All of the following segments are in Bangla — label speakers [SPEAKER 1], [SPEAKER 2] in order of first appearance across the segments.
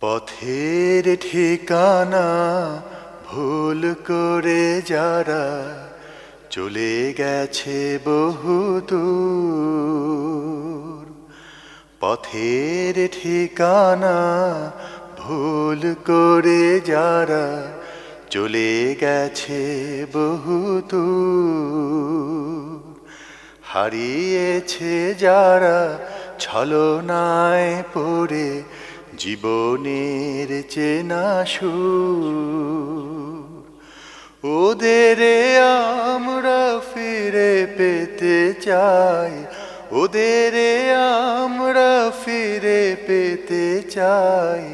[SPEAKER 1] পথের ঠিকানা ভুল করে যারা চলে গেছে বহু দূর। পথের ঠিকানা ভুল করে যারা চলে গেছে বহু দূর। হারিয়েছে যারা ছলনায় পড়ে জীবনের চেনা সুর, ওদের আমরা ফিরে পেতে চাই, ওদের আমরা ফিরে পেতে চাই,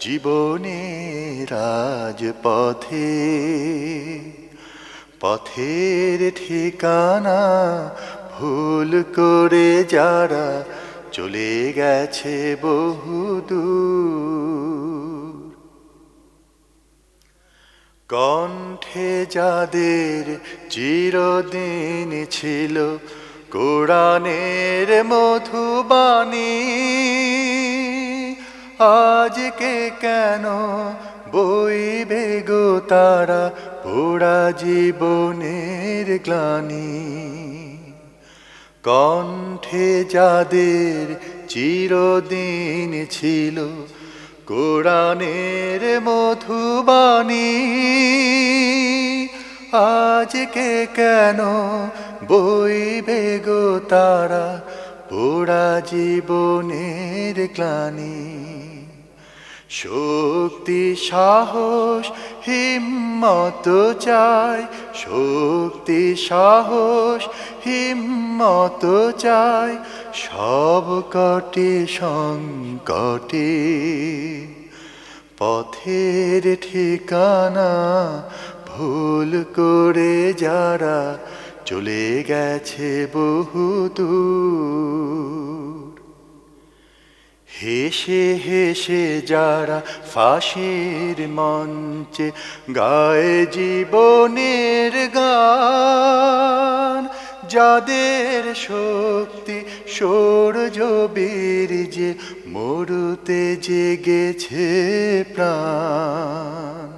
[SPEAKER 1] জীবনের রাজপথে পথের ঠিকানা ভুল করে যারা চলে গেছে বহু দূর। কণ্ঠে যাদের চিরদিন ছিল, কোরআনের মধুবাণী, আজকে কেন বইবে গো তারা পোড়া জীবনের গ্লানি? কণ্ঠে যাদের চিরদিন ছিল কোরআনের মধুবাণী আজকে কেন বইবে গো তারা? পোড়া জীবনের গ্লানি। শক্তি, সাহস, হিম্মত চাই। শক্তি, সাহস, হিম্মত চাই। সব কটে সংকটে পথের ঠিকানা ভুল করে যারা চলে গেছে বহু দূর হেসে হেসে যারা ফাঁসির মঞ্চে গায়ে জীবনের গান, যাদের শক্তি সৌর্য বীর্যে মরুতে জেগেছে প্রাণ।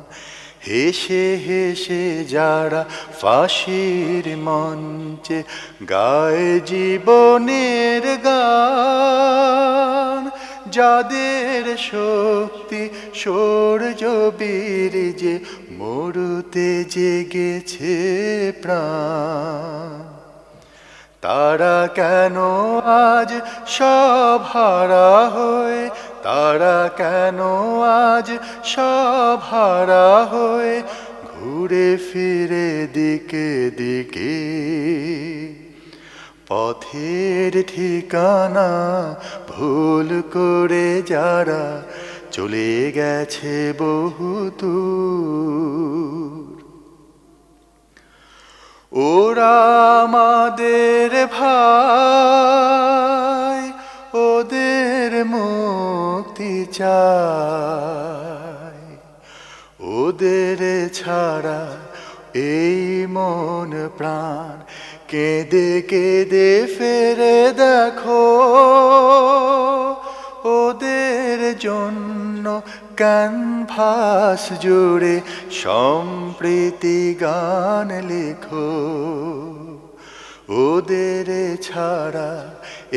[SPEAKER 1] হেসে হেসে যারা ফাঁসির মঞ্চে গায়ে জীবনের গান যাদের শক্তি, সৌর্য বীর্যে মরুতে জেগেছে প্রাণ। তারা কেন আজ সব হারা হয়ে, তারা কেন আজ সব হারা হয়ে ঘুরে ফিরে দিকে দিকে পথের ঠিকানা ভুল করে যারা চলে গেছে বহু ওরা আমাদের ভাই, ওদের মুক্তি চাই ওদের ছাড়া এই মন প্রাণ কেঁদে কেঁদে ফেরে দেখো ওদের জন্য ক্যানভাস জুড়ে সম্প্রীতি গান লেখো। ওদের ছাড়া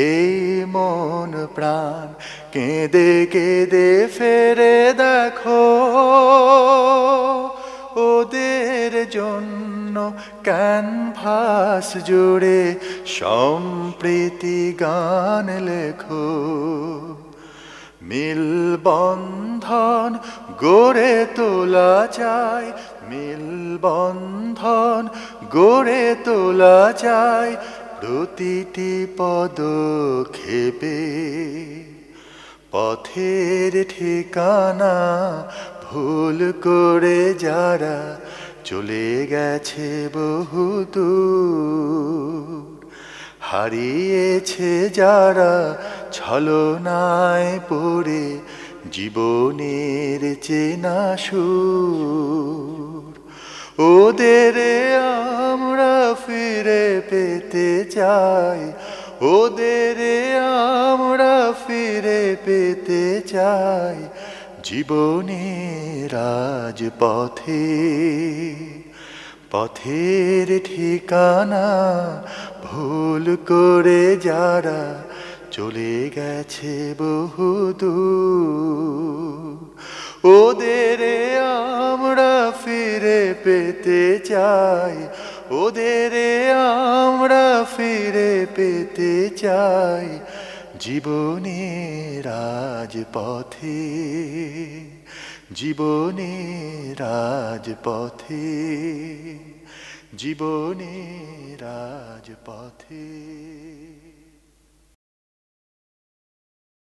[SPEAKER 1] এই মন প্রাণ কেঁদে কেঁদে ফেরে দেখো। ওদের জন্য ক্যানভাস জুড়ে সম্প্রীতি গান লেখো। মিল বন্ধন গড়ে তোলা যায় মিল বন্ধন গড়ে তোলা যায় প্রতিটি পদক্ষেপে। পথের ঠিকানা ভুল করে যারা চলে গেছে বহু দূর, হারিয়েছে যারা ছলনায় পড়ে জীবনের চেনা সুর। ওদের আমরা ফিরে পেতে চাই, ওদের আমরা ফিরে পেতে চাই জীবনের রাজপথে, পথের ঠিকানা ভুল করে যারা চলে গেছে বহুদূর ওদের আমরা ফিরে পেতে চাই, ওদের আমরা ফিরে পেতে চাই। জীবনের রাজপথে জীবনের রাজপথে জীবনের রাজপথে।